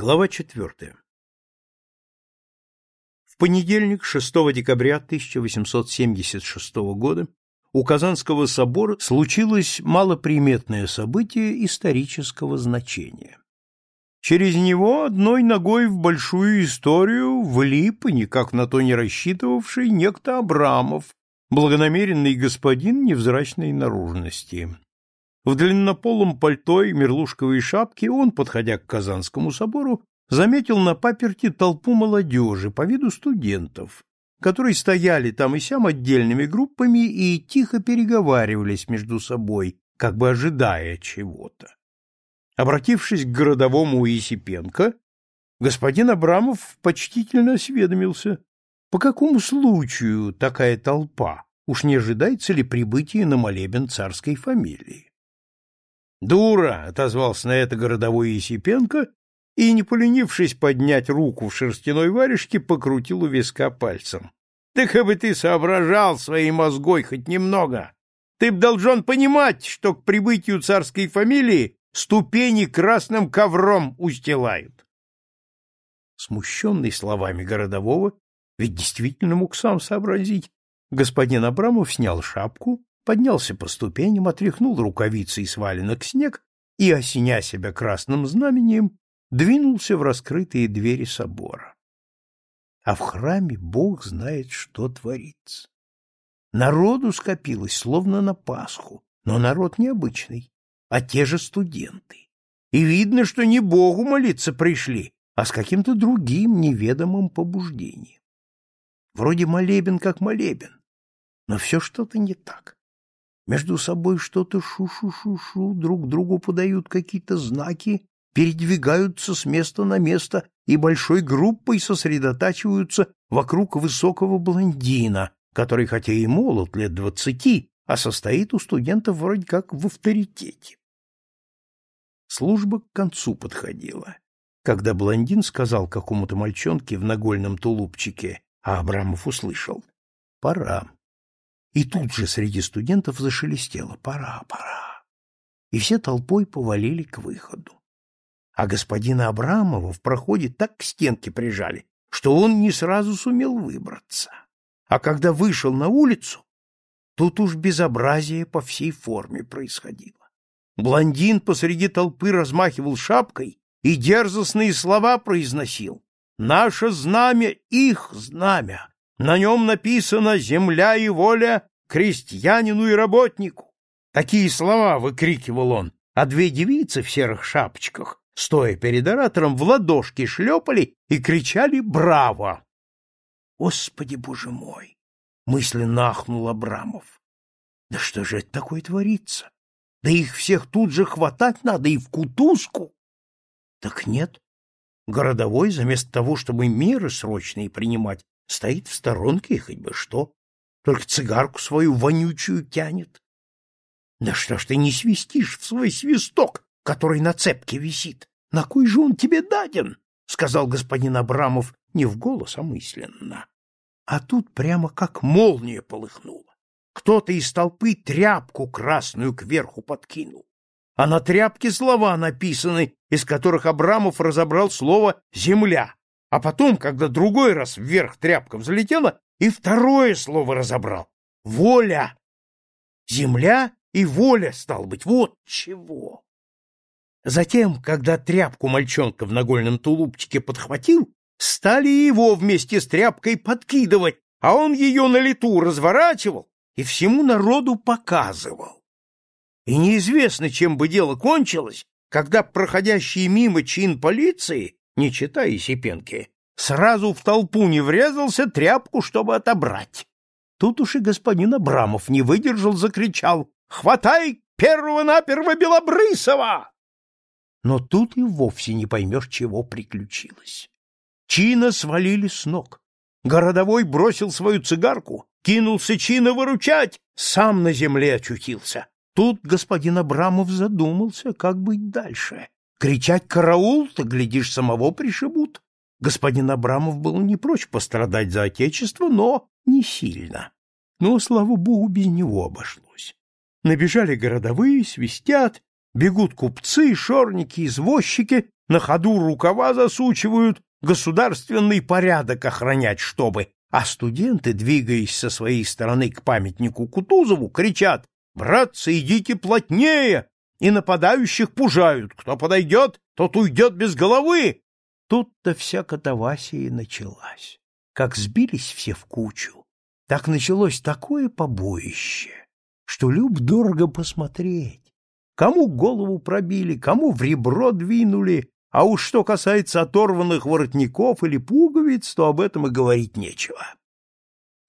Глава четвертая. В понедельник, 6 декабря 1876 года, у Казанского собора случилось малоприметное событие исторического значения. Через него одной ногой в большую историю влип, никак на то не рассчитывавший, некто Абрамов, благонамеренный господин невзрачной наружности. В длиннополом пальто и мерлушковой шапке он, подходя к Казанскому собору, заметил на паперти толпу молодежи, по виду студентов, которые стояли там и сям отдельными группами и тихо переговаривались между собой, как бы ожидая чего-то. Обратившись к городовому Есипенко, господин Абрамов почтительно осведомился, по какому случаю такая толпа, уж не ожидается ли прибытие на молебен царской фамилии. «Дура!» — отозвался на это городовой Есипенко и, не поленившись поднять руку в шерстяной варежке, покрутил у виска пальцем. «Так бы ты соображал своей мозгой хоть немного! Ты б должен понимать, что к прибытию царской фамилии ступени красным ковром устилают!» Смущенный словами городового, ведь действительно мог сам сообразить, господин Абрамов снял шапку, поднялся по ступеням, отряхнул рукавицы и сваленок снег и, осеня себя красным знамением, двинулся в раскрытые двери собора. А в храме Бог знает, что творится. Народу скопилось, словно на Пасху, но народ необычный, а те же студенты. И видно, что не Богу молиться пришли, а с каким-то другим неведомым побуждением. Вроде молебен как молебен, но все что-то не так. Между собой что-то шу-шу-шу-шу, друг другу подают какие-то знаки, передвигаются с места на место и большой группой сосредотачиваются вокруг высокого блондина, который хотя и молод лет двадцати, а состоит у студентов вроде как в авторитете. Служба к концу подходила, когда блондин сказал какому-то мальчонке в нагольном тулупчике, а Абрамов услышал «Пора». И тут же среди студентов зашелестело «пора, пора». И все толпой повалили к выходу. А господина Абрамова в проходе так к стенке прижали, что он не сразу сумел выбраться. А когда вышел на улицу, тут уж безобразие по всей форме происходило. Блондин посреди толпы размахивал шапкой и дерзостные слова произносил. «Наше знамя — их знамя! На нем написано «Земля и воля крестьянину и работнику». Такие слова выкрикивал он, а две девицы в серых шапочках, стоя перед оратором, в ладошки шлепали и кричали «Браво!». «Господи, боже мой!» — мысленно ахнул Абрамов. «Да что же это такое творится? Да их всех тут же хватать надо и в кутузку!» «Так нет, городовой, заместо того, чтобы меры срочные принимать, стоит в сторонке и хоть бы что, только цигарку свою вонючую тянет. Да что ж ты не свистишь в свой свисток, который на цепке висит? На кой же он тебе даден? — сказал господин Абрамов не в голос, а мысленно. А тут прямо как молния полыхнула. Кто-то из толпы тряпку красную кверху подкинул. А на тряпке слова написаны, из которых Абрамов разобрал слово «земля». А потом, когда другой раз вверх тряпка взлетела, и второе слово разобрал — воля. Земля и воля, стал быть, вот чего. Затем, когда тряпку мальчонка в нагольном тулупчике подхватил, стали его вместе с тряпкой подкидывать, а он ее на лету разворачивал и всему народу показывал. И неизвестно, чем бы дело кончилось, когда проходящий мимо чин полиции не читая Сипенки, сразу в толпу не врезался тряпку, чтобы отобрать. Тут уж и господин Абрамов не выдержал, закричал «Хватай первого-наперво Белобрысова!» Но тут и вовсе не поймешь, чего приключилось. Чина свалили с ног. Городовой бросил свою цигарку, кинулся Чина выручать, сам на земле очутился. Тут господин Абрамов задумался, как быть дальше. Кричать «караул»-то, глядишь, самого пришибут. Господин Абрамов был не прочь пострадать за отечество, но не сильно. Но, слава богу, без него обошлось. Набежали городовые, свистят, бегут купцы, шорники, извозчики, на ходу рукава засучивают, государственный порядок охранять чтобы, а студенты, двигаясь со своей стороны к памятнику Кутузову, кричат «Братцы, идите плотнее!» И нападающих пужают. Кто подойдет, тот уйдет без головы. Тут-то вся катавасия началась. Как сбились все в кучу, так началось такое побоище, что люб дорого посмотреть. Кому голову пробили, кому в ребро двинули, а уж что касается оторванных воротников или пуговиц, то об этом и говорить нечего.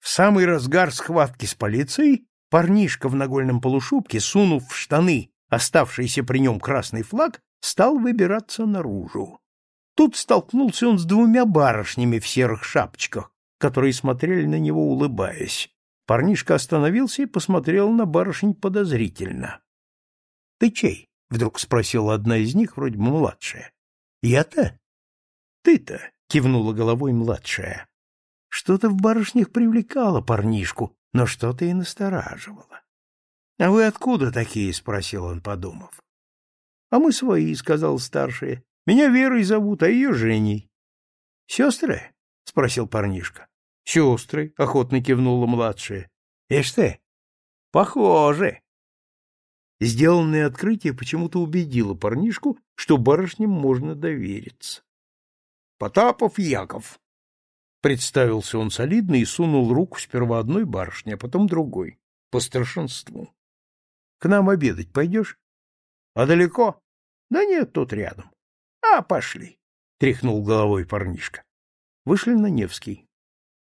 В самый разгар схватки с полицией парнишка в нагольном полушубке, сунув в штаны оставшийся при нем красный флаг, стал выбираться наружу. Тут столкнулся он с двумя барышнями в серых шапочках, которые смотрели на него, улыбаясь. Парнишка остановился и посмотрел на барышень подозрительно. — Ты чей? — вдруг спросила одна из них, вроде бы младшая. — Я-то? — Ты-то, — кивнула головой младшая. Что-то в барышнях привлекало парнишку, но что-то и настораживало. — А вы откуда такие? — спросил он, подумав. — А мы свои, — сказал старшая. — Меня Верой зовут, а ее Женей. — Сестры? — спросил парнишка. — Сестры, — охотно кивнула младшая. — Ишь ты, похоже. Сделанное открытие почему-то убедило парнишку, что барышням можно довериться. — Потапов Яков. Представился он солидно и сунул руку сперва одной барышне, а потом другой, по старшинству. — К нам обедать пойдешь? — А далеко? — Да нет, тут рядом. — А, пошли, — тряхнул головой парнишка. Вышли на Невский.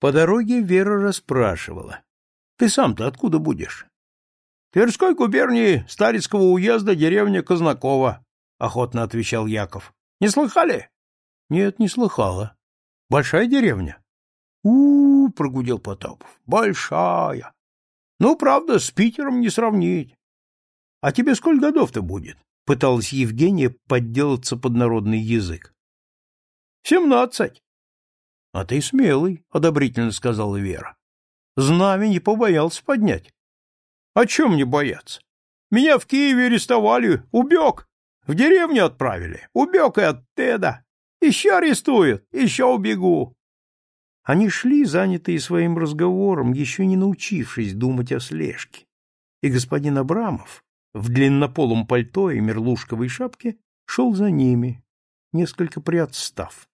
По дороге Вера расспрашивала. — Ты сам-то откуда будешь? — Тверской губернии Старицкого уезда деревня Казнакова, — охотно отвечал Яков. — Не слыхали? — Нет, не слыхала. — Большая деревня? У, -у, -у прогудел Потапов. — Большая. Ну, правда, с Питером не сравнить. — А тебе сколько годов-то будет? — пыталась Евгения подделаться под народный язык. — Семнадцать. — А ты смелый, — одобрительно сказала Вера. — Знамя не побоялся поднять. — О чем мне бояться? Меня в Киеве арестовали, убег. В деревню отправили, убег и от Теда. Еще арестуют, еще убегу. Они шли, занятые своим разговором, еще не научившись думать о слежке. И господин Абрамов в длиннополом пальто и мерлушковой шапке шел за ними, несколько приотстав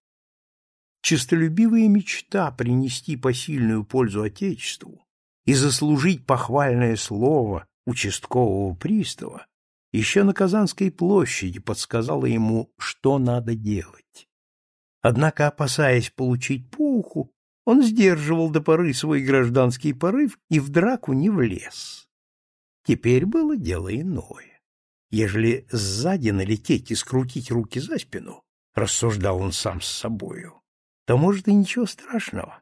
честолюбивая мечта принести посильную пользу Отечеству и заслужить похвальное слово участкового пристава еще на Казанской площади подсказала ему, что надо делать. Однако, опасаясь получить пуху, он сдерживал до поры свой гражданский порыв и в драку не влез. Теперь было дело иное. Ежели сзади налететь и скрутить руки за спину, рассуждал он сам с собою, то, может, и ничего страшного.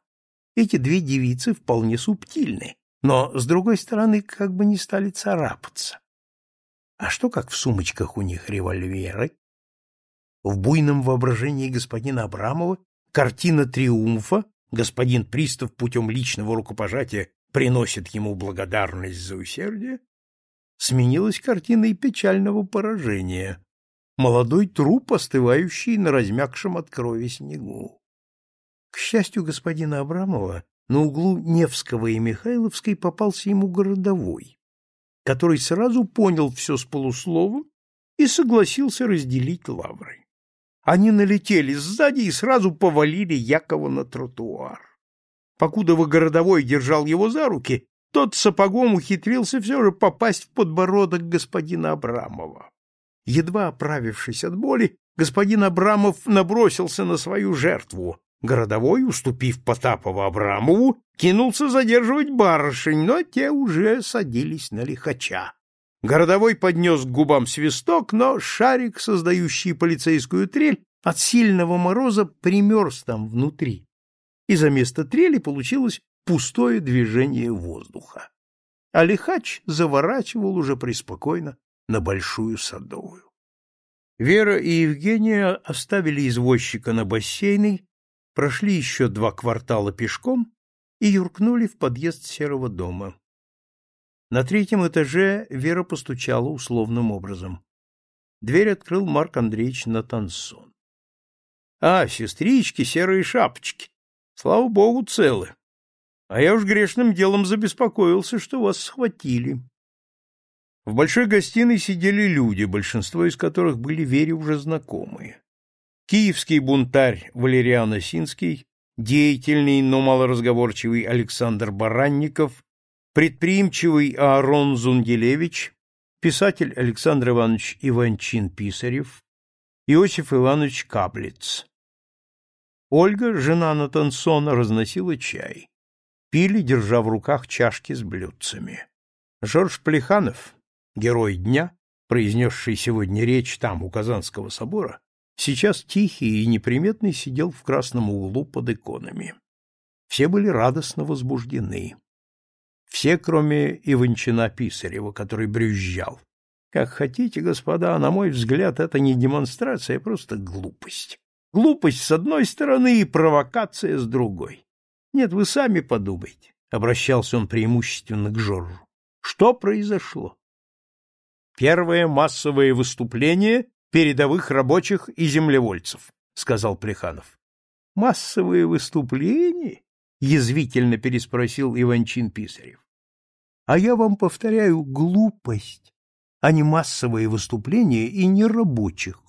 Эти две девицы вполне субтильны, но, с другой стороны, как бы не стали царапаться. А что, как в сумочках у них револьверы? В буйном воображении господина Абрамова картина триумфа, господин пристав путем личного рукопожатия приносит ему благодарность за усердие, сменилась картиной печального поражения, молодой труп, остывающий на размягшем от крови снегу. К счастью господина Абрамова, на углу Невского и Михайловской попался ему городовой, который сразу понял все с полусловом и согласился разделить лавры. Они налетели сзади и сразу повалили Якова на тротуар. Покуда городовой держал его за руки, тот сапогом ухитрился все же попасть в подбородок господина Абрамова. Едва оправившись от боли, господин Абрамов набросился на свою жертву, Городовой, уступив Потапову Абрамову, кинулся задерживать барышень, но те уже садились на лихача. Городовой поднес к губам свисток, но шарик, создающий полицейскую трель, от сильного мороза примерз там внутри, и за место трели получилось пустое движение воздуха. А лихач заворачивал уже преспокойно на Большую Садовую. Вера и Евгения оставили извозчика на бассейной прошли еще два квартала пешком и юркнули в подъезд серого дома. На третьем этаже Вера постучала условным образом. Дверь открыл Марк Андреевич Натансон. А, сестрички, серые шапочки. Слава богу, целы. А я уж грешным делом забеспокоился, что вас схватили. В большой гостиной сидели люди, большинство из которых были Вере уже знакомые. Киевский бунтарь Валериан Осинский, деятельный, но малоразговорчивый Александр Баранников, предприимчивый Аарон Зунгелевич, писатель Александр Иванович Иванчин-Писарев, Иосиф Иванович Каблиц. Ольга, жена Натансона, разносила чай. Пили, держа в руках чашки с блюдцами. Жорж Плеханов, герой дня, произнесший сегодня речь там, у Казанского собора, сейчас тихий и неприметный сидел в красном углу под иконами. Все были радостно возбуждены. Все, кроме Иванчина Писарева, который брюзжал. Как хотите, господа, на мой взгляд, это не демонстрация, а просто глупость. Глупость с одной стороны и провокация с другой. Нет, вы сами подумайте, — обращался он преимущественно к Жоржу. Что произошло? Первое массовое выступление передовых рабочих и землевольцев, — сказал Плеханов. — Массовые выступления? — язвительно переспросил Иванчин Писарев. — А я вам повторяю, глупость, а не массовые выступления и не рабочих.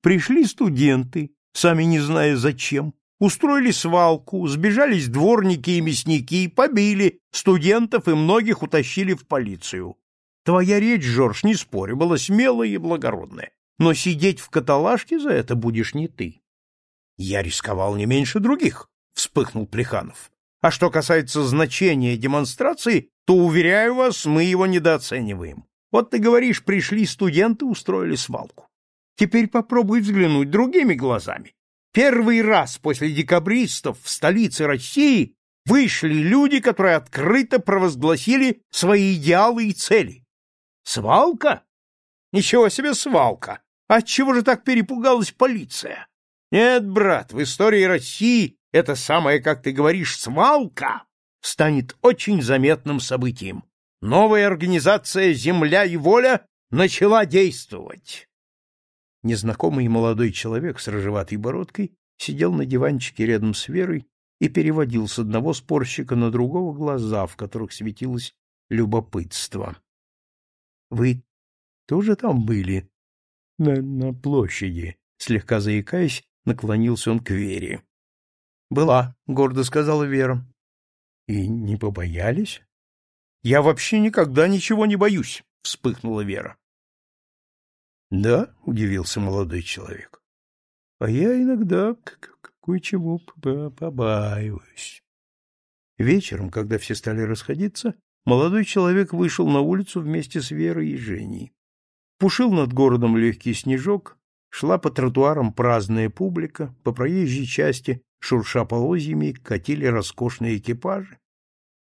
Пришли студенты, сами не зная зачем, устроили свалку, сбежались дворники и мясники, побили студентов и многих утащили в полицию. Твоя речь, Жорж, не спорю, была смелая и благородная, но сидеть в каталажке за это будешь не ты. Я рисковал не меньше других, вспыхнул Плеханов. А что касается значения демонстрации, то, уверяю вас, мы его недооцениваем. Вот ты говоришь, пришли студенты, устроили свалку. Теперь попробуй взглянуть другими глазами. Первый раз после декабристов в столице России вышли люди, которые открыто провозгласили свои идеалы и цели. Свалка? Ничего себе свалка! Отчего же так перепугалась полиция? Нет, брат, в истории России это самое, как ты говоришь, свалка станет очень заметным событием. Новая организация «Земля и воля» начала действовать. Незнакомый молодой человек с рыжеватой бородкой сидел на диванчике рядом с Верой и переводил с одного спорщика на другого глаза, в которых светилось любопытство. — Вы тоже там были? — На, на площади, — слегка заикаясь, наклонился он к Вере. — Была, — гордо сказала Вера. — И не побоялись? — Я вообще никогда ничего не боюсь, — вспыхнула Вера. — Да, — удивился молодой человек. — А я иногда кое-чего побаиваюсь. Вечером, когда все стали расходиться, молодой человек вышел на улицу вместе с Верой и Женей. Пушил над городом легкий снежок, шла по тротуарам праздная публика, по проезжей части, шурша полозьями, катили роскошные экипажи.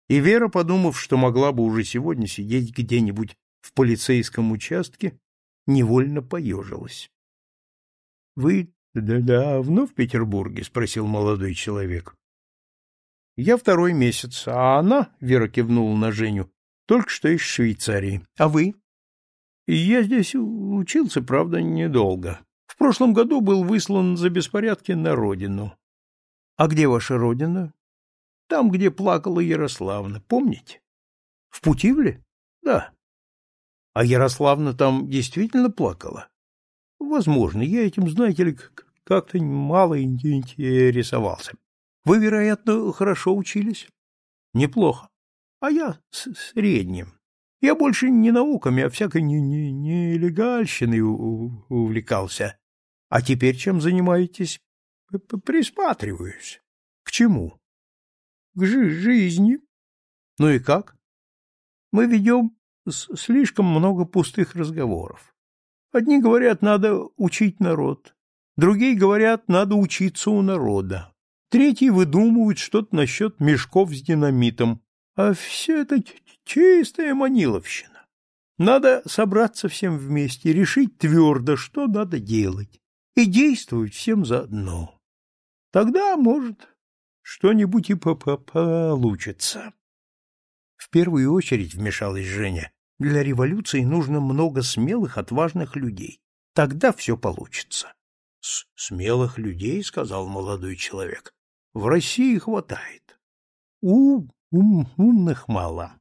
И Вера, подумав, что могла бы уже сегодня сидеть где-нибудь в полицейском участке, невольно поежилась. — Вы давно в Петербурге? — спросил молодой человек. — Я второй месяц, а она, — Вера кивнула на Женю, — только что из Швейцарии. А вы? — Я здесь учился, правда, недолго. В прошлом году был выслан за беспорядки на родину. — А где ваша родина? — Там, где плакала Ярославна, помните? — В Путивле? — Да. А Ярославна там действительно плакала? Возможно, я этим, знаете ли, как-то мало интересовался. Вы, вероятно, хорошо учились? Неплохо. А я с средним. Я больше не науками, а всякой нелегальщиной увлекался. А теперь чем занимаетесь? Присматриваюсь. К чему? К жи жизни. Ну и как? Мы ведем слишком много пустых разговоров. Одни говорят, надо учить народ, другие говорят, надо учиться у народа, третьи выдумывают что-то насчет мешков с динамитом, а все это чистая маниловщина. Надо собраться всем вместе, решить твердо, что надо делать, и действовать всем заодно. Тогда, может, что-нибудь и по -по получится. В первую очередь вмешалась Женя. Для революции нужно много смелых, отважных людей. Тогда все получится. — Смелых людей, — сказал молодой человек, — в России хватает. У, ум, умных мало.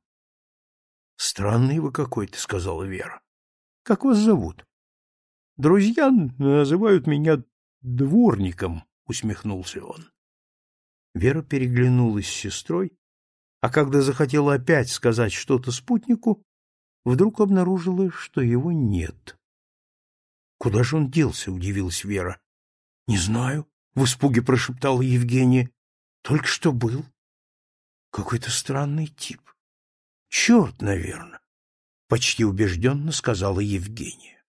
— Странный вы какой-то, — сказала Вера. — Как вас зовут? — Друзья называют меня дворником, — усмехнулся он. Вера переглянулась с сестрой, а когда захотела опять сказать что-то спутнику, вдруг обнаружила, что его нет. — Куда же он делся? — удивилась Вера. — Не знаю, — в испуге прошептала Евгения. — Только что был. Какой-то странный тип. Черт, наверное, — почти убежденно сказала Евгения.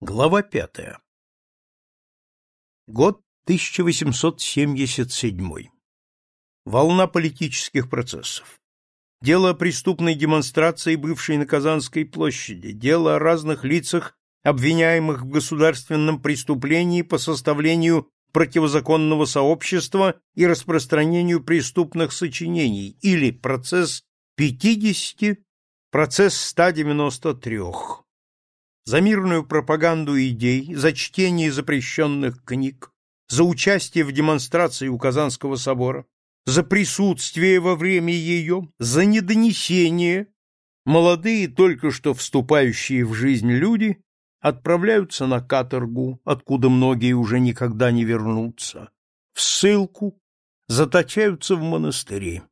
Глава пятая Год 1877. Волна политических процессов. Дело о преступной демонстрации, бывшей на Казанской площади, дело о разных лицах, обвиняемых в государственном преступлении по составлению противозаконного сообщества и распространению преступных сочинений, или процесс 50, процесс 193. За мирную пропаганду идей, за чтение запрещенных книг, за участие в демонстрации у Казанского собора, за присутствие во время ее, за недонесение, молодые, только что вступающие в жизнь люди, отправляются на каторгу, откуда многие уже никогда не вернутся, в ссылку, заточаются в монастыри.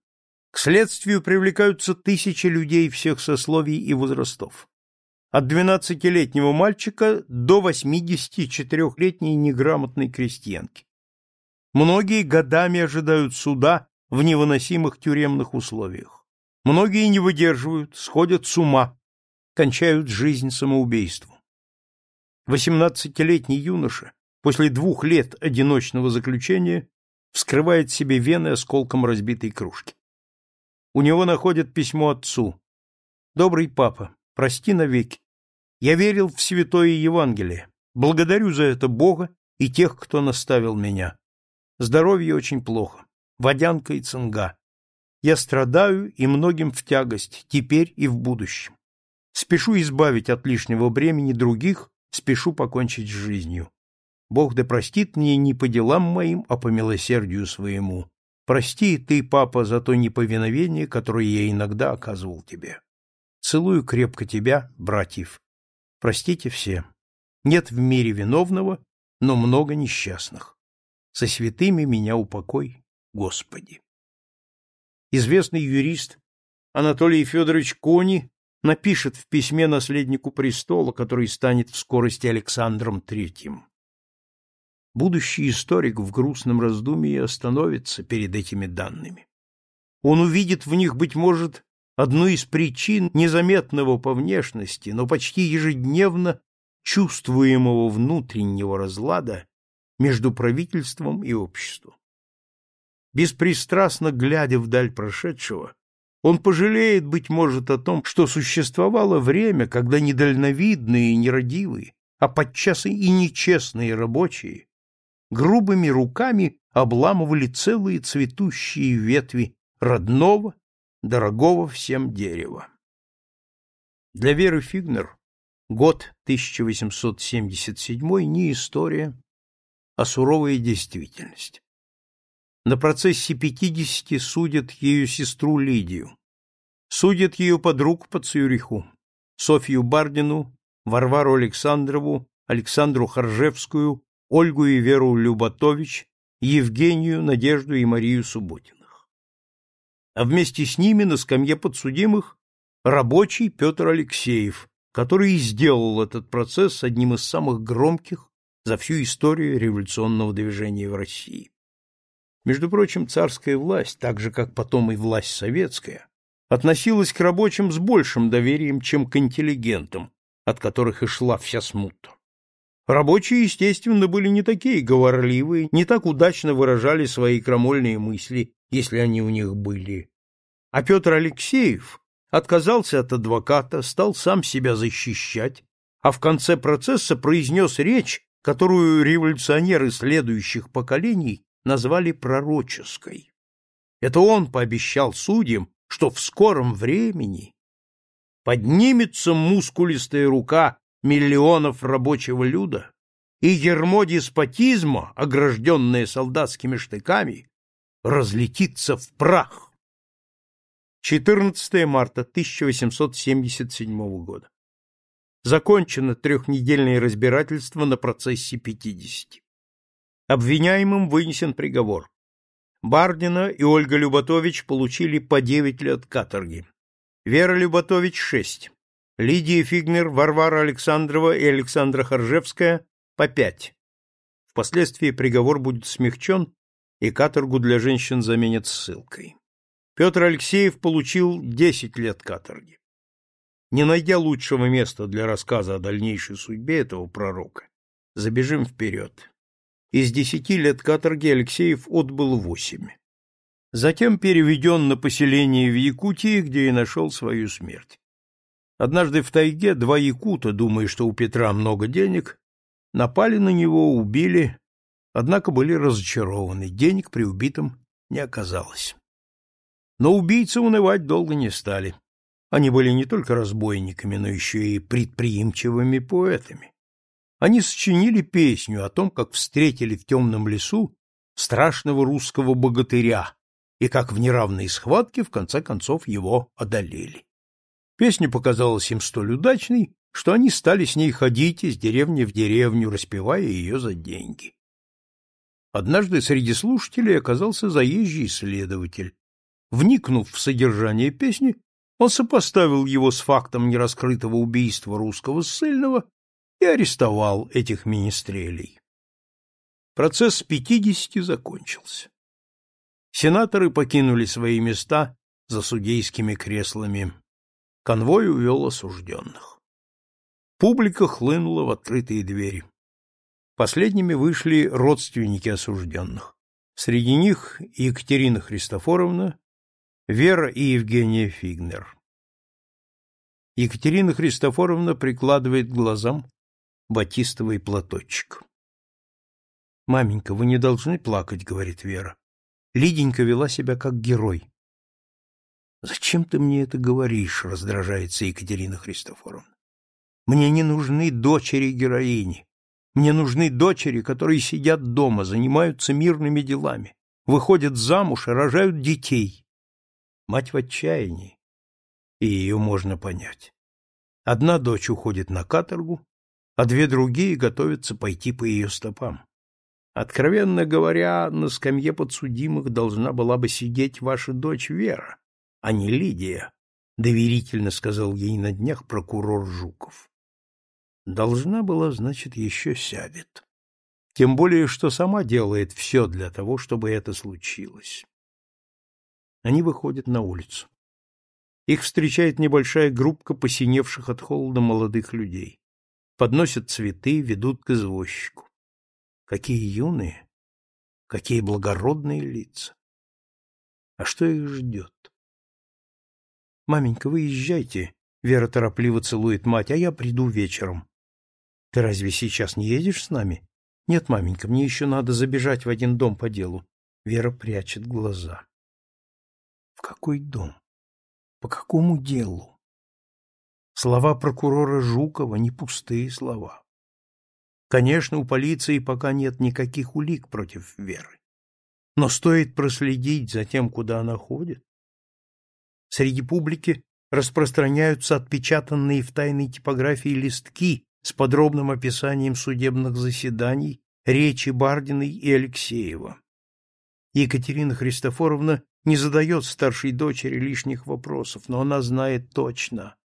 К следствию привлекаются тысячи людей всех сословий и возрастов. От двенадцатилетнего мальчика до 84-летней неграмотной крестьянки. Многие годами ожидают суда в невыносимых тюремных условиях. Многие не выдерживают, сходят с ума, кончают жизнь самоубийством. Восемнадцатилетний юноша после двух лет одиночного заключения вскрывает себе вены осколком разбитой кружки. У него находят письмо отцу. «Добрый папа, прости навеки. Я верил в святое Евангелие. Благодарю за это Бога и тех, кто наставил меня. Здоровье очень плохо. Водянка и цинга. Я страдаю и многим в тягость, теперь и в будущем. Спешу избавить от лишнего бремени других, спешу покончить с жизнью. Бог да простит мне не по делам моим, а по милосердию своему. Прости ты, папа, за то неповиновение, которое я иногда оказывал тебе. Целую крепко тебя, братьев. Простите все. Нет в мире виновного, но много несчастных со святыми меня упокой, Господи. Известный юрист Анатолий Федорович Кони напишет в письме наследнику престола, который станет в скорости Александром III. Будущий историк в грустном раздумье остановится перед этими данными. Он увидит в них, быть может, одну из причин незаметного по внешности, но почти ежедневно чувствуемого внутреннего разлада между правительством и обществом. Беспристрастно глядя вдаль прошедшего, он пожалеет, быть может, о том, что существовало время, когда недальновидные и нерадивые, а подчас и нечестные рабочие грубыми руками обламывали целые цветущие ветви родного, дорогого всем дерева. Для Веры Фигнер год 1877 не история, а суровая действительность. На процессе пятидесяти судят ее сестру Лидию. Судят ее подруг по Цюриху, Софью Бардину, Варвару Александрову, Александру Харжевскую, Ольгу и Веру Люботович, Евгению, Надежду и Марию Субботиных. А вместе с ними на скамье подсудимых рабочий Петр Алексеев, который и сделал этот процесс одним из самых громких за всю историю революционного движения в России. Между прочим, царская власть, так же как потом и власть советская, относилась к рабочим с большим доверием, чем к интеллигентам, от которых и шла вся смута. Рабочие, естественно, были не такие говорливые, не так удачно выражали свои крамольные мысли, если они у них были. А Петр Алексеев отказался от адвоката, стал сам себя защищать, а в конце процесса произнес речь, которую революционеры следующих поколений назвали пророческой. Это он пообещал судьям, что в скором времени поднимется мускулистая рука миллионов рабочего люда и ермо деспотизма, огражденное солдатскими штыками, разлетится в прах. 14 марта 1877 года. Закончено трехнедельное разбирательство на процессе 50. Обвиняемым вынесен приговор. Бардина и Ольга Люботович получили по 9 лет каторги. Вера Люботович – 6. Лидия Фигнер, Варвара Александрова и Александра Харжевская по пять. Впоследствии приговор будет смягчен, и каторгу для женщин заменят ссылкой. Петр Алексеев получил десять лет каторги. Не найдя лучшего места для рассказа о дальнейшей судьбе этого пророка, забежим вперед. Из десяти лет каторги Алексеев отбыл восемь. Затем переведен на поселение в Якутии, где и нашел свою смерть. Однажды в тайге два якута, думая, что у Петра много денег, напали на него, убили, однако были разочарованы, денег при убитом не оказалось. Но убийцы унывать долго не стали. Они были не только разбойниками, но еще и предприимчивыми поэтами. Они сочинили песню о том, как встретили в темном лесу страшного русского богатыря и как в неравной схватке в конце концов его одолели. Песня показалась им столь удачной, что они стали с ней ходить из деревни в деревню, распевая ее за деньги. Однажды среди слушателей оказался заезжий следователь. Вникнув в содержание песни, он сопоставил его с фактом нераскрытого убийства русского ссыльного и арестовал этих министрелей. Процесс пятидесяти закончился. Сенаторы покинули свои места за судейскими креслами Конвой увел осужденных. Публика хлынула в открытые двери. Последними вышли родственники осужденных. Среди них Екатерина Христофоровна, Вера и Евгения Фигнер. Екатерина Христофоровна прикладывает к глазам батистовый платочек. «Маменька, вы не должны плакать», — говорит Вера. Лиденька вела себя как герой. Зачем ты мне это говоришь, раздражается Екатерина Христофоровна. Мне не нужны дочери героини. Мне нужны дочери, которые сидят дома, занимаются мирными делами, выходят замуж и рожают детей. Мать в отчаянии, и ее можно понять. Одна дочь уходит на каторгу, а две другие готовятся пойти по ее стопам. Откровенно говоря, на скамье подсудимых должна была бы сидеть ваша дочь Вера, а не Лидия, — доверительно сказал ей на днях прокурор Жуков. Должна была, значит, еще сядет. Тем более, что сама делает все для того, чтобы это случилось. Они выходят на улицу. Их встречает небольшая группка посиневших от холода молодых людей. Подносят цветы, ведут к извозчику. Какие юные, какие благородные лица! А что их ждет? — Маменька, вы езжайте. Вера торопливо целует мать, а я приду вечером. — Ты разве сейчас не едешь с нами? — Нет, маменька, мне еще надо забежать в один дом по делу. Вера прячет глаза. — какой дом? По какому делу? Слова прокурора Жукова не пустые слова. Конечно, у полиции пока нет никаких улик против Веры. Но стоит проследить за тем, куда она ходит, Среди публики распространяются отпечатанные в тайной типографии листки с подробным описанием судебных заседаний, речи Бардиной и Алексеева. Екатерина Христофоровна не задает старшей дочери лишних вопросов, но она знает точно.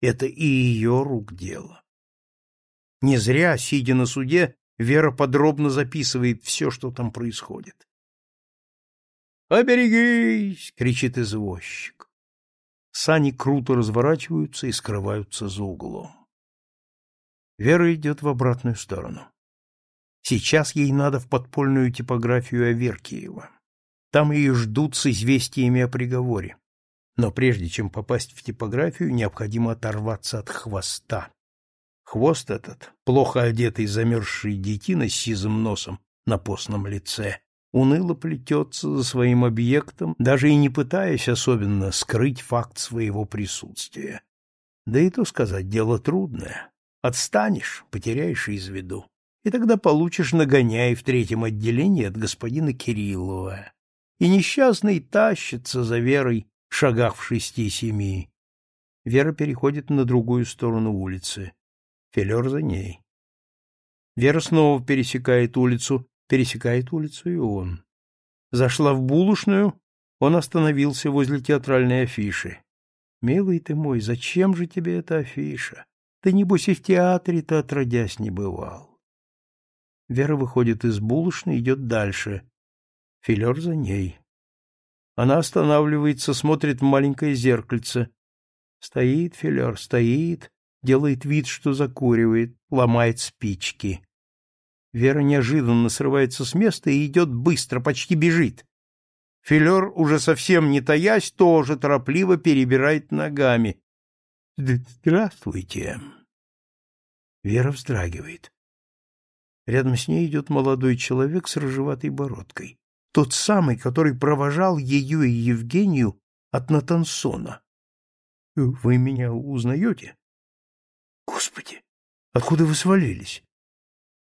Это и ее рук дело. Не зря, сидя на суде, Вера подробно записывает все, что там происходит. «Оберегись!» — кричит извозчик. Сани круто разворачиваются и скрываются за углом. Вера идет в обратную сторону. Сейчас ей надо в подпольную типографию Аверкиева. Там ее ждут с известиями о приговоре. Но прежде чем попасть в типографию, необходимо оторваться от хвоста. Хвост этот, плохо одетый замерзший детина с сизым носом на постном лице, уныло плетется за своим объектом, даже и не пытаясь особенно скрыть факт своего присутствия. Да и то сказать, дело трудное. Отстанешь, потеряешь из виду. И тогда получишь нагоняй в третьем отделении от господина Кириллова. И несчастный тащится за Верой в шагах в шести-семи. Вера переходит на другую сторону улицы. Филер за ней. Вера снова пересекает улицу, пересекает улицу и он. Зашла в булочную, он остановился возле театральной афиши. «Милый ты мой, зачем же тебе эта афиша? Ты, небось, и в театре-то отродясь не бывал». Вера выходит из булочной, идет дальше. Филер за ней. Она останавливается, смотрит в маленькое зеркальце. Стоит Филер, стоит, делает вид, что закуривает, ломает спички. Вера неожиданно срывается с места и идет быстро, почти бежит. Филер, уже совсем не таясь, тоже торопливо перебирает ногами. «Здравствуйте!» Вера вздрагивает. Рядом с ней идет молодой человек с рыжеватой бородкой. Тот самый, который провожал ее и Евгению от Натансона. «Вы меня узнаете?» «Господи, откуда вы свалились?»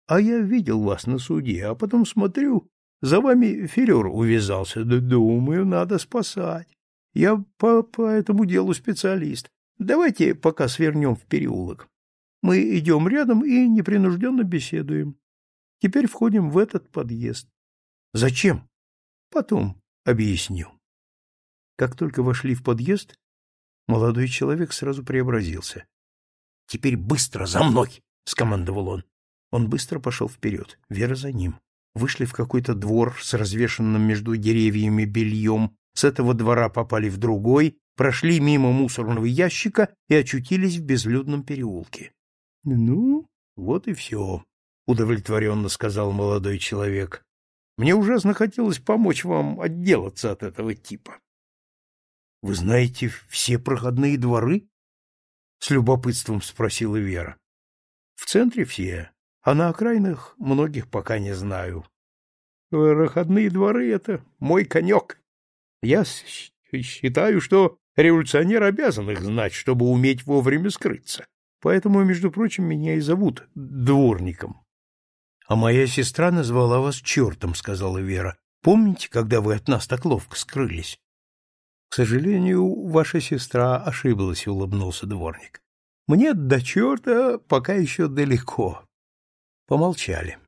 А я видел вас на суде, а потом смотрю, за вами филер увязался. Да думаю, надо спасать. Я по, по этому делу специалист. Давайте пока свернем в переулок. Мы идем рядом и непринужденно беседуем. Теперь входим в этот подъезд. Зачем? Потом объясню. Как только вошли в подъезд, молодой человек сразу преобразился. — Теперь быстро за мной! — скомандовал он. Он быстро пошел вперед, Вера за ним. Вышли в какой-то двор с развешенным между деревьями бельем, с этого двора попали в другой, прошли мимо мусорного ящика и очутились в безлюдном переулке. — Ну, вот и все, — удовлетворенно сказал молодой человек. — Мне ужасно хотелось помочь вам отделаться от этого типа. — Вы знаете все проходные дворы? — с любопытством спросила Вера. — В центре все, а на окраинах многих пока не знаю. Проходные дворы — это мой конек. Я считаю, что революционер обязан их знать, чтобы уметь вовремя скрыться. Поэтому, между прочим, меня и зовут дворником. — А моя сестра назвала вас чертом, — сказала Вера. — Помните, когда вы от нас так ловко скрылись? — К сожалению, ваша сестра ошиблась, — улыбнулся дворник. — Мне до черта пока еще далеко. Помолчали.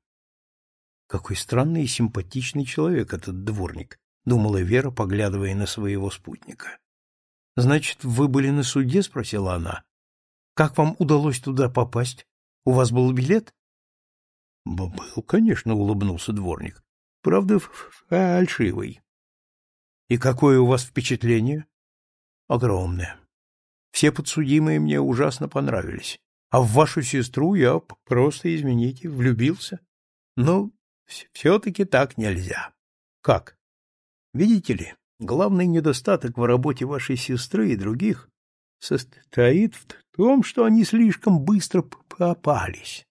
Какой странный и симпатичный человек этот дворник, думала Вера, поглядывая на своего спутника. Значит, вы были на суде, спросила она. Как вам удалось туда попасть? У вас был билет? Был, конечно, улыбнулся дворник. Правда, фальшивый. И какое у вас впечатление? Огромное. Все подсудимые мне ужасно понравились. А в вашу сестру я просто, извините, влюбился. Но все-таки так нельзя. Как? Видите ли, главный недостаток в работе вашей сестры и других состоит в том, что они слишком быстро попались.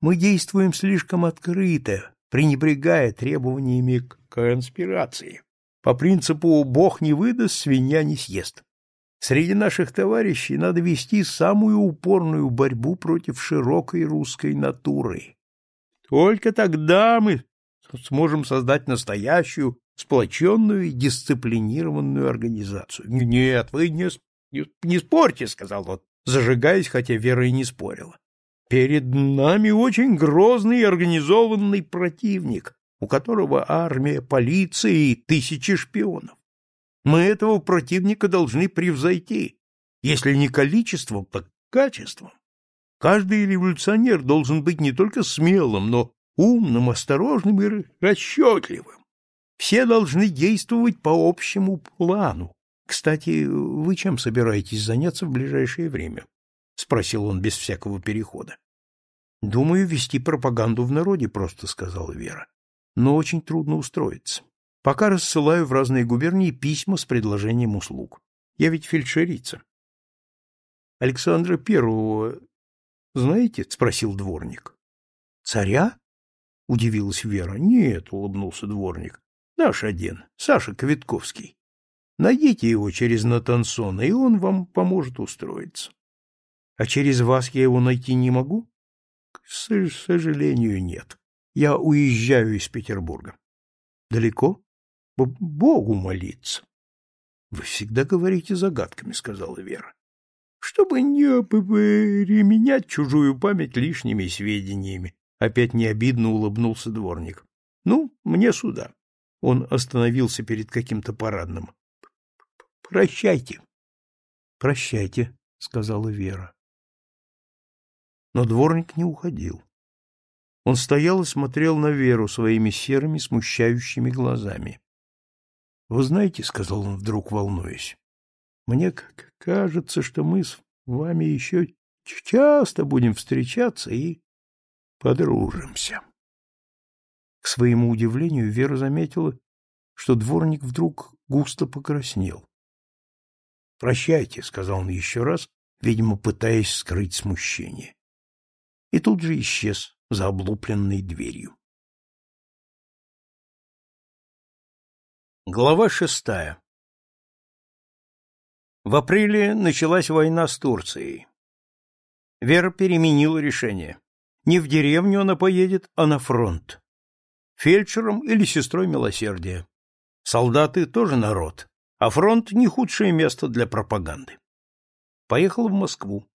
Мы действуем слишком открыто, пренебрегая требованиями конспирации. По принципу «Бог не выдаст, свинья не съест». Среди наших товарищей надо вести самую упорную борьбу против широкой русской натуры. Только тогда мы сможем создать настоящую, сплоченную и дисциплинированную организацию. — Нет, вы не, не, не спорьте, — сказал он, зажигаясь, хотя Вера и не спорила. — Перед нами очень грозный и организованный противник, у которого армия, полиция и тысячи шпионов. Мы этого противника должны превзойти, если не количеством, так качеством. Каждый революционер должен быть не только смелым, но умным, осторожным и расчетливым. Все должны действовать по общему плану. Кстати, вы чем собираетесь заняться в ближайшее время? Спросил он без всякого перехода. Думаю, вести пропаганду в народе, просто сказала Вера. Но очень трудно устроиться. Пока рассылаю в разные губернии письма с предложением услуг. Я ведь фельдшерица. Александра Первого знаете? — спросил дворник. — Царя? — удивилась Вера. — Нет, — улыбнулся дворник. — Наш один, Саша Квитковский. Найдите его через Натансона, и он вам поможет устроиться. А через вас я его найти не могу? К сожалению, нет. Я уезжаю из Петербурга. Далеко? Б Богу молиться. Вы всегда говорите загадками, сказала Вера. Чтобы не переменять чужую память лишними сведениями. Опять не обидно улыбнулся дворник. Ну, мне сюда. Он остановился перед каким-то парадным. Прощайте. Прощайте, сказала Вера. Но дворник не уходил. Он стоял и смотрел на Веру своими серыми, смущающими глазами. — Вы знаете, — сказал он вдруг, волнуясь, — мне кажется, что мы с вами еще часто будем встречаться и подружимся. К своему удивлению Вера заметила, что дворник вдруг густо покраснел. — Прощайте, — сказал он еще раз, видимо, пытаясь скрыть смущение. И тут же исчез за облупленной дверью. Глава шестая В апреле началась война с Турцией. Вера переменила решение. Не в деревню она поедет, а на фронт. Фельдшером или сестрой милосердия. Солдаты тоже народ, а фронт не худшее место для пропаганды. Поехала в Москву.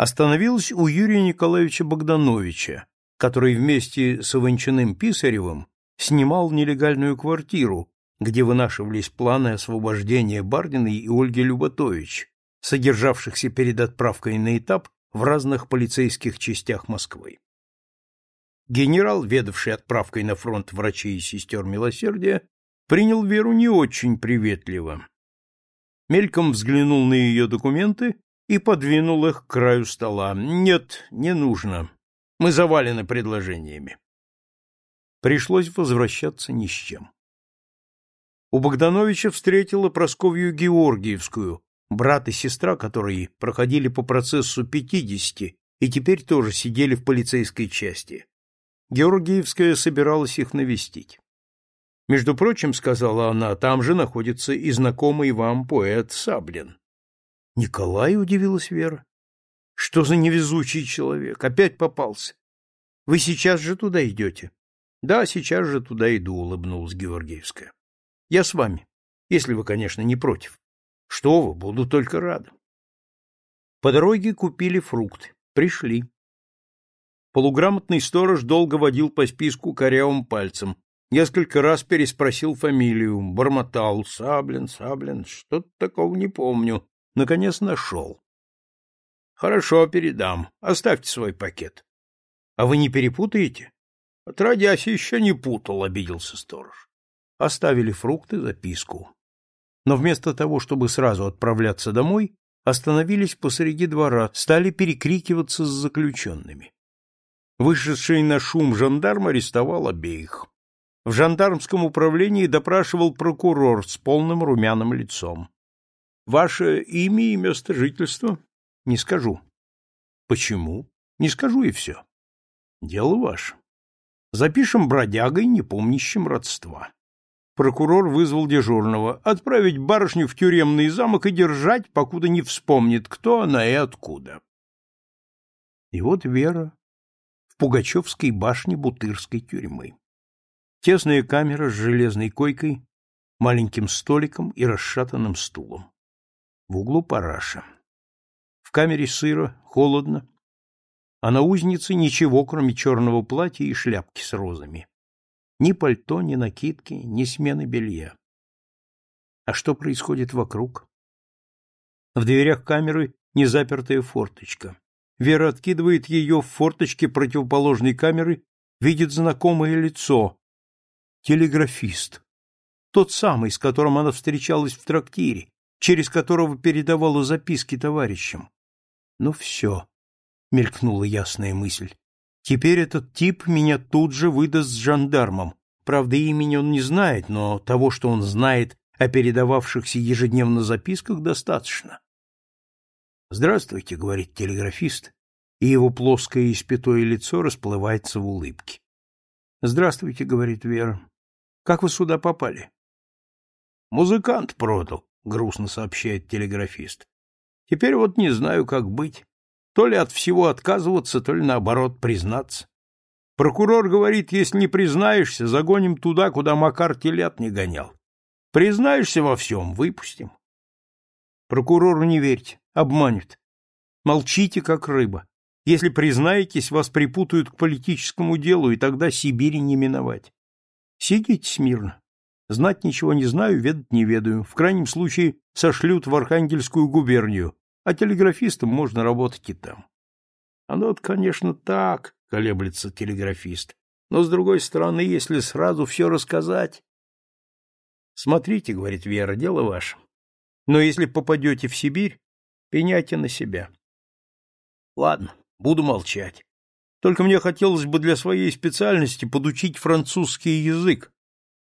Остановилась у Юрия Николаевича Богдановича, который вместе с Иванчиным Писаревым снимал нелегальную квартиру, где вынашивались планы освобождения Бардиной и Ольги Люботович, содержавшихся перед отправкой на этап в разных полицейских частях Москвы. Генерал, ведавший отправкой на фронт врачей и сестер милосердия, принял Веру не очень приветливо. Мельком взглянул на ее документы и подвинул их к краю стола. «Нет, не нужно. Мы завалены предложениями». Пришлось возвращаться ни с чем у Богдановича встретила Просковью Георгиевскую, брат и сестра которой проходили по процессу пятидесяти и теперь тоже сидели в полицейской части. Георгиевская собиралась их навестить. Между прочим, сказала она, там же находится и знакомый вам поэт Саблин. Николай удивилась Вера. Что за невезучий человек? Опять попался. Вы сейчас же туда идете? Да, сейчас же туда иду, улыбнулась Георгиевская. Я с вами, если вы, конечно, не против. Что вы, буду только рада. По дороге купили фрукты. Пришли. Полуграмотный сторож долго водил по списку корявым пальцем. Несколько раз переспросил фамилию, бормотал Саблин, Саблин, что-то такого не помню. Наконец нашел. Хорошо, передам. Оставьте свой пакет. А вы не перепутаете? Отродясь, еще не путал, обиделся сторож оставили фрукты, записку. Но вместо того, чтобы сразу отправляться домой, остановились посреди двора, стали перекрикиваться с заключенными. Вышедший на шум жандарм арестовал обеих. В жандармском управлении допрашивал прокурор с полным румяным лицом. — Ваше имя и место жительства? — Не скажу. — Почему? — Не скажу и все. — Дело ваше. Запишем бродягой, не помнящим родства прокурор вызвал дежурного отправить барышню в тюремный замок и держать, покуда не вспомнит, кто она и откуда. И вот Вера в Пугачевской башне Бутырской тюрьмы. Тесная камера с железной койкой, маленьким столиком и расшатанным стулом. В углу параша. В камере сыро, холодно, а на узнице ничего, кроме черного платья и шляпки с розами. Ни пальто, ни накидки, ни смены белья. А что происходит вокруг? В дверях камеры незапертая форточка. Вера откидывает ее в форточке противоположной камеры, видит знакомое лицо. Телеграфист. Тот самый, с которым она встречалась в трактире, через которого передавала записки товарищам. Ну все, мелькнула ясная мысль. Теперь этот тип меня тут же выдаст с жандармом. Правда, имени он не знает, но того, что он знает о передававшихся ежедневно записках, достаточно. «Здравствуйте», — говорит телеграфист, и его плоское испятое лицо расплывается в улыбке. «Здравствуйте», — говорит Вера. «Как вы сюда попали?» «Музыкант продал», — грустно сообщает телеграфист. «Теперь вот не знаю, как быть. То ли от всего отказываться, то ли наоборот признаться. Прокурор говорит, если не признаешься, загоним туда, куда Макар телят не гонял. Признаешься во всем — выпустим. Прокурору не верьте, обманет. Молчите, как рыба. Если признаетесь, вас припутают к политическому делу, и тогда Сибири не миновать. Сидите смирно. Знать ничего не знаю, ведать не ведаю. В крайнем случае сошлют в Архангельскую губернию, а телеграфистом можно работать и там. Оно-то, конечно, так, колеблется телеграфист. Но, с другой стороны, если сразу все рассказать... Смотрите, говорит Вера, дело ваше. Но если попадете в Сибирь, пеняйте на себя. Ладно, буду молчать. Только мне хотелось бы для своей специальности подучить французский язык.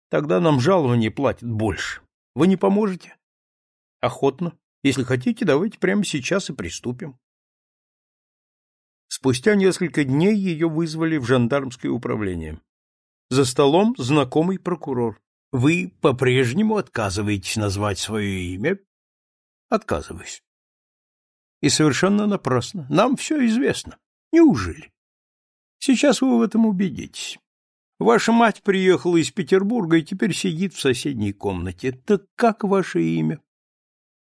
Тогда нам жалование платят больше. Вы не поможете? Охотно. Если хотите, давайте прямо сейчас и приступим. Спустя несколько дней ее вызвали в жандармское управление. За столом знакомый прокурор. Вы по-прежнему отказываетесь назвать свое имя? Отказываюсь. И совершенно напрасно. Нам все известно. Неужели? Сейчас вы в этом убедитесь. Ваша мать приехала из Петербурга и теперь сидит в соседней комнате. Так как ваше имя?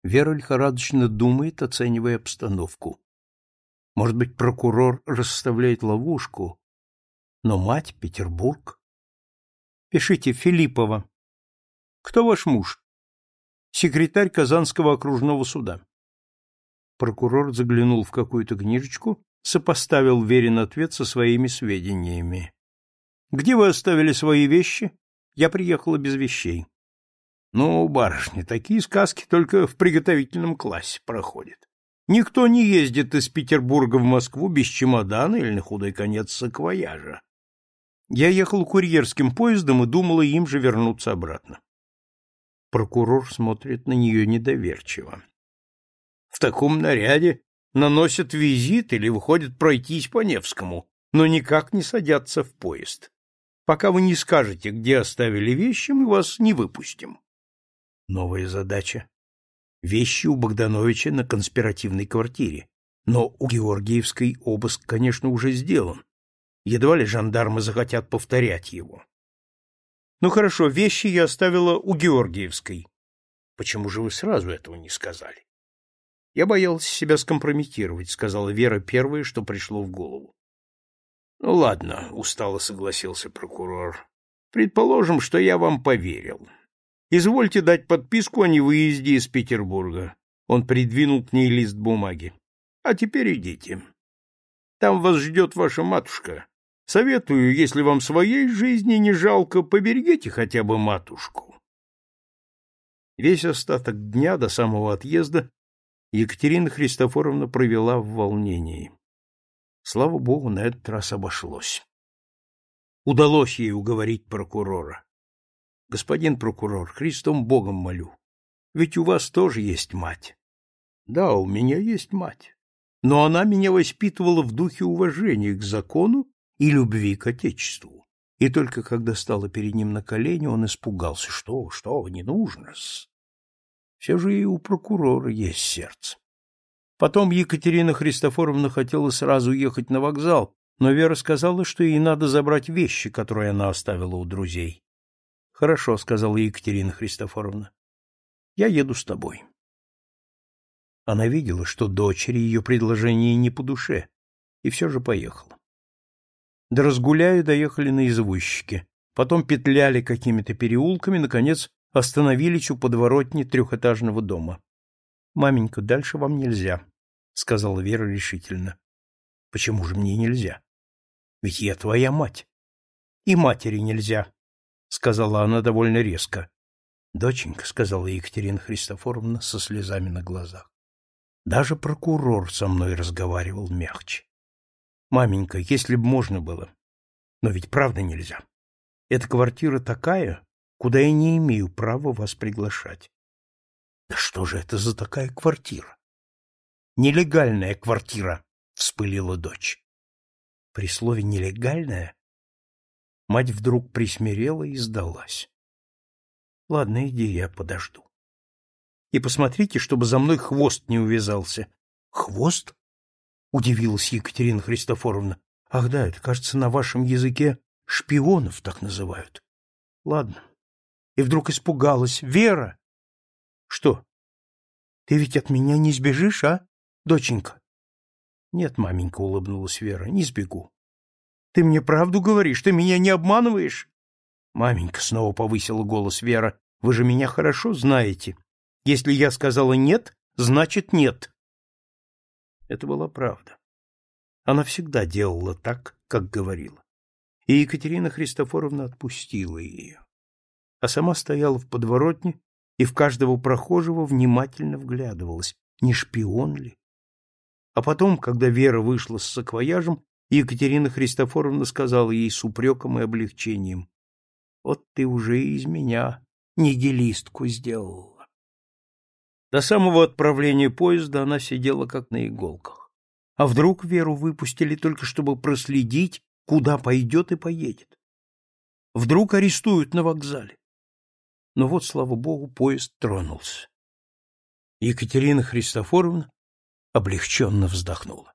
Вера лихорадочно думает, оценивая обстановку. Может быть, прокурор расставляет ловушку, но мать Петербург. Пишите Филиппова. Кто ваш муж? Секретарь Казанского окружного суда. Прокурор заглянул в какую-то книжечку, сопоставил верен ответ со своими сведениями. Где вы оставили свои вещи? Я приехала без вещей. Ну, барышни, такие сказки только в приготовительном классе проходят. Никто не ездит из Петербурга в Москву без чемодана или, на худой конец, саквояжа. Я ехал курьерским поездом и думала им же вернуться обратно. Прокурор смотрит на нее недоверчиво. В таком наряде наносят визит или выходят пройтись по Невскому, но никак не садятся в поезд. Пока вы не скажете, где оставили вещи, мы вас не выпустим. Новая задача. Вещи у Богдановича на конспиративной квартире. Но у Георгиевской обыск, конечно, уже сделан. Едва ли жандармы захотят повторять его. Ну хорошо, вещи я оставила у Георгиевской. Почему же вы сразу этого не сказали? Я боялась себя скомпрометировать, сказала Вера первое, что пришло в голову. Ну ладно, устало согласился прокурор. Предположим, что я вам поверил. Извольте дать подписку о невыезде из Петербурга. Он придвинул к ней лист бумаги. А теперь идите. Там вас ждет ваша матушка. Советую, если вам своей жизни не жалко, поберегите хотя бы матушку. Весь остаток дня до самого отъезда Екатерина Христофоровна провела в волнении. Слава богу, на этот раз обошлось. Удалось ей уговорить прокурора. Господин прокурор, Христом Богом молю. Ведь у вас тоже есть мать. Да, у меня есть мать. Но она меня воспитывала в духе уважения к закону и любви к Отечеству. И только когда стала перед ним на колени, он испугался. Что, что, не нужно-с. Все же и у прокурора есть сердце. Потом Екатерина Христофоровна хотела сразу ехать на вокзал, но Вера сказала, что ей надо забрать вещи, которые она оставила у друзей. Хорошо, сказала Екатерина Христофоровна. Я еду с тобой. Она видела, что дочери ее предложение не по душе, и все же поехала. До Разгуляя доехали на извозчике, потом петляли какими-то переулками, наконец остановились у подворотни трехэтажного дома. — Маменька, дальше вам нельзя, — сказала Вера решительно. — Почему же мне нельзя? Ведь я твоя мать. И матери нельзя, сказала она довольно резко. Доченька, сказала Екатерина Христофоровна со слезами на глазах. Даже прокурор со мной разговаривал мягче. Маменька, если б можно было. Но ведь правда нельзя. Эта квартира такая, куда я не имею права вас приглашать. Да что же это за такая квартира? Нелегальная квартира, вспылила дочь. При слове нелегальная Мать вдруг присмирела и сдалась. Ладно, иди, я подожду. И посмотрите, чтобы за мной хвост не увязался. Хвост? удивилась Екатерина Христофоровна. Ах да, это, кажется, на вашем языке шпионов так называют. Ладно. И вдруг испугалась. Вера! Что? Ты ведь от меня не сбежишь, а, доченька? Нет, маменька, улыбнулась Вера, не сбегу. Ты мне правду говоришь? Ты меня не обманываешь? Маменька снова повысила голос Вера. Вы же меня хорошо знаете. Если я сказала нет, значит нет. Это была правда. Она всегда делала так, как говорила. И Екатерина Христофоровна отпустила ее. А сама стояла в подворотне и в каждого прохожего внимательно вглядывалась, не шпион ли. А потом, когда Вера вышла с саквояжем, Екатерина Христофоровна сказала ей с упреком и облегчением, «Вот ты уже из меня нигилистку сделала». До самого отправления поезда она сидела как на иголках. А вдруг Веру выпустили только чтобы проследить, куда пойдет и поедет? Вдруг арестуют на вокзале? Но вот, слава богу, поезд тронулся. Екатерина Христофоровна облегченно вздохнула.